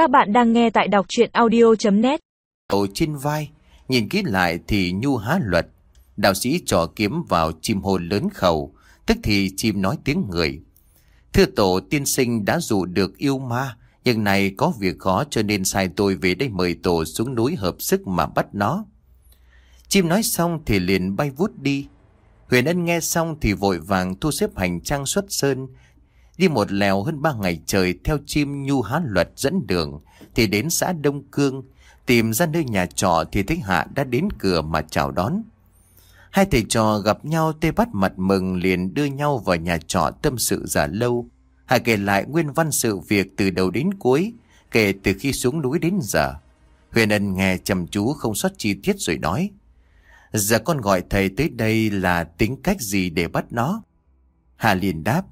Các bạn đang nghe tại đọc chuyện audio.net Đầu trên vai, nhìn kỹ lại thì nhu há luật. Đạo sĩ trò kiếm vào chim hồn lớn khẩu, tức thì chim nói tiếng người. Thưa tổ tiên sinh đã dụ được yêu ma, nhưng này có việc khó cho nên sai tôi về đây mời tổ xuống núi hợp sức mà bắt nó. Chim nói xong thì liền bay vút đi. Huyền Ân nghe xong thì vội vàng thu xếp hành trang xuất sơn. Đi một lèo hơn ba ngày trời theo chim nhu há luật dẫn đường thì đến xã Đông Cương. Tìm ra nơi nhà trọ thì thấy Hạ đã đến cửa mà chào đón. Hai thầy trò gặp nhau tê bắt mặt mừng liền đưa nhau vào nhà trọ tâm sự giả lâu. Hạ kể lại nguyên văn sự việc từ đầu đến cuối, kể từ khi xuống núi đến giờ. Huyền Ân nghe chăm chú không sót chi tiết rồi nói. Giờ con gọi thầy tới đây là tính cách gì để bắt nó? Hà liền đáp.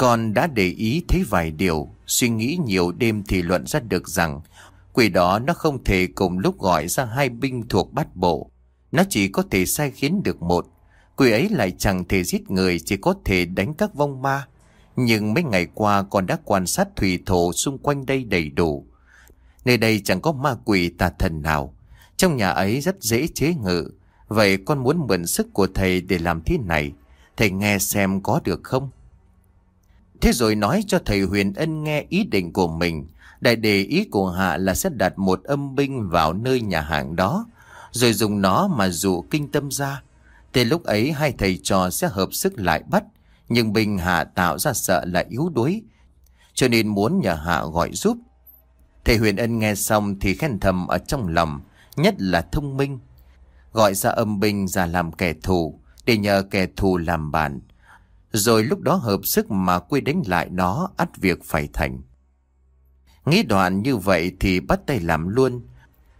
Con đã để ý thấy vài điều, suy nghĩ nhiều đêm thì luận ra được rằng quỷ đó nó không thể cùng lúc gọi ra hai binh thuộc bát bộ. Nó chỉ có thể sai khiến được một. Quỷ ấy lại chẳng thể giết người, chỉ có thể đánh các vong ma. Nhưng mấy ngày qua con đã quan sát thủy thổ xung quanh đây đầy đủ. Nơi đây chẳng có ma quỷ tà thần nào. Trong nhà ấy rất dễ chế ngự. Vậy con muốn mượn sức của thầy để làm thế này. Thầy nghe xem có được không? Thế rồi nói cho thầy Huyền Ân nghe ý định của mình. Đại đề ý của Hạ là sẽ đặt một âm binh vào nơi nhà hàng đó. Rồi dùng nó mà dụ kinh tâm ra. Thế lúc ấy hai thầy trò sẽ hợp sức lại bắt. Nhưng binh Hạ tạo ra sợ là yếu đuối. Cho nên muốn nhờ Hạ gọi giúp. Thầy Huyền Ân nghe xong thì khen thầm ở trong lòng. Nhất là thông minh. Gọi ra âm binh ra làm kẻ thù. Để nhờ kẻ thù làm bạn. Rồi lúc đó hợp sức mà quy đánh lại nó ắt việc phải thành. Nghĩ đoạn như vậy thì bắt tay làm luôn.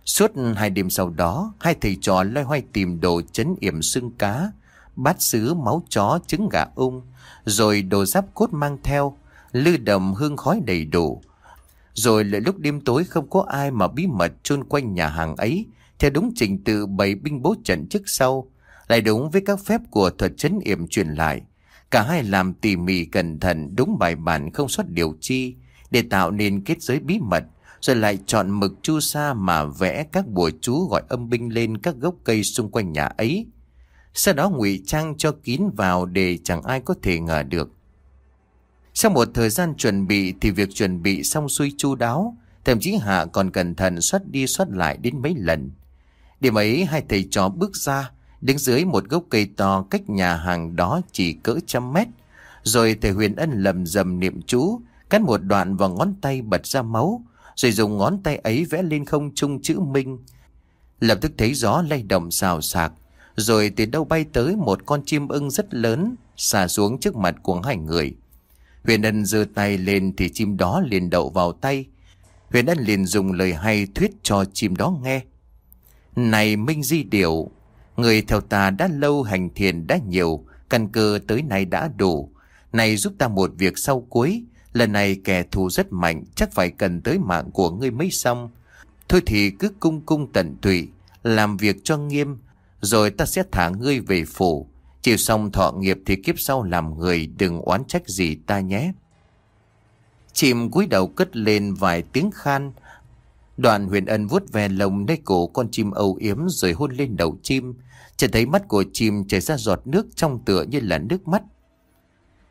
Suốt hai đêm sau đó, hai thầy trò loay hoay tìm đồ chấn yểm xương cá, bát sứ máu chó trứng gà ung, rồi đồ giáp cốt mang theo, lư đầm hương khói đầy đủ. Rồi lại lúc đêm tối không có ai mà bí mật chôn quanh nhà hàng ấy, theo đúng trình tự bày binh bố trận trước sau, lại đúng với các phép của thuật chấn yểm truyền lại. Cả hai làm tỉ mỉ cẩn thận đúng bài bản không xuất điều chi để tạo nên kết giới bí mật rồi lại chọn mực chu sa mà vẽ các bùa chú gọi âm binh lên các gốc cây xung quanh nhà ấy. Sau đó ngụy trang cho kín vào để chẳng ai có thể ngờ được. Sau một thời gian chuẩn bị thì việc chuẩn bị xong xuôi chu đáo, thậm chí Hạ còn cẩn thận xuất đi xuất lại đến mấy lần. Điểm ấy hai thầy trò bước ra, đứng dưới một gốc cây to cách nhà hàng đó chỉ cỡ trăm mét. Rồi thầy Huyền Ân lầm rầm niệm chú, cắt một đoạn vào ngón tay bật ra máu, rồi dùng ngón tay ấy vẽ lên không trung chữ Minh. Lập tức thấy gió lay động xào xạc, rồi từ đâu bay tới một con chim ưng rất lớn, xà xuống trước mặt của hai người. Huyền Ân giơ tay lên thì chim đó liền đậu vào tay. Huyền Ân liền dùng lời hay thuyết cho chim đó nghe. Này Minh Di Điểu, người theo ta đã lâu hành thiền đã nhiều, căn cơ tới nay đã đủ. Này giúp ta một việc sau cuối, lần này kẻ thù rất mạnh, chắc phải cần tới mạng của ngươi mới xong. Thôi thì cứ cung cung tận tụy, làm việc cho nghiêm, rồi ta sẽ thả ngươi về phủ. Chịu xong thọ nghiệp thì kiếp sau làm người đừng oán trách gì ta nhé. Chìm cúi đầu cất lên vài tiếng khan, Đoàn huyền ân vuốt ve lồng nơi cổ con chim âu yếm rồi hôn lên đầu chim. Chỉ thấy mắt của chim chảy ra giọt nước trong tựa như là nước mắt.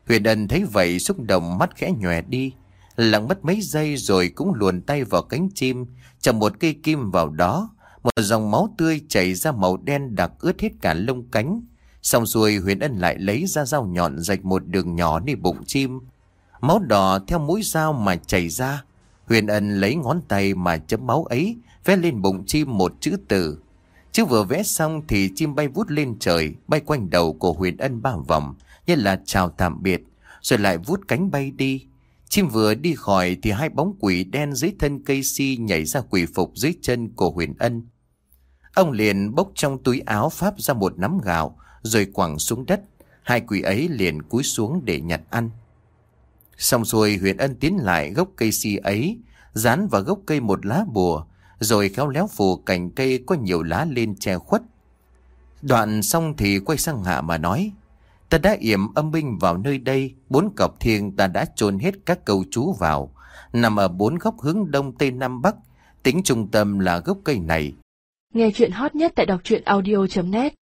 Huyền ân thấy vậy xúc động mắt khẽ nhòe đi. Lặng mất mấy giây rồi cũng luồn tay vào cánh chim, chầm một cây kim vào đó. Một dòng máu tươi chảy ra màu đen đặc ướt hết cả lông cánh. Xong rồi huyền ân lại lấy ra dao nhọn rạch một đường nhỏ nơi bụng chim. Máu đỏ theo mũi dao mà chảy ra. Huyền ân lấy ngón tay mà chấm máu ấy, vẽ lên bụng chim một chữ từ. Chứ vừa vẽ xong thì chim bay vút lên trời, bay quanh đầu của Huyền ân ba vòng, như là chào tạm biệt, rồi lại vút cánh bay đi. Chim vừa đi khỏi thì hai bóng quỷ đen dưới thân cây si nhảy ra quỷ phục dưới chân của Huyền ân. Ông liền bốc trong túi áo pháp ra một nắm gạo, rồi quẳng xuống đất. Hai quỷ ấy liền cúi xuống để nhặt ăn. Xong rồi huyền ân tiến lại gốc cây si ấy, dán vào gốc cây một lá bùa, rồi khéo léo phủ cành cây có nhiều lá lên che khuất. Đoạn xong thì quay sang hạ mà nói, ta đã yểm âm binh vào nơi đây, bốn cọc thiêng ta đã chôn hết các câu chú vào, nằm ở bốn góc hướng đông tây nam bắc, tính trung tâm là gốc cây này. Nghe chuyện hot nhất tại đọc truyện audio.net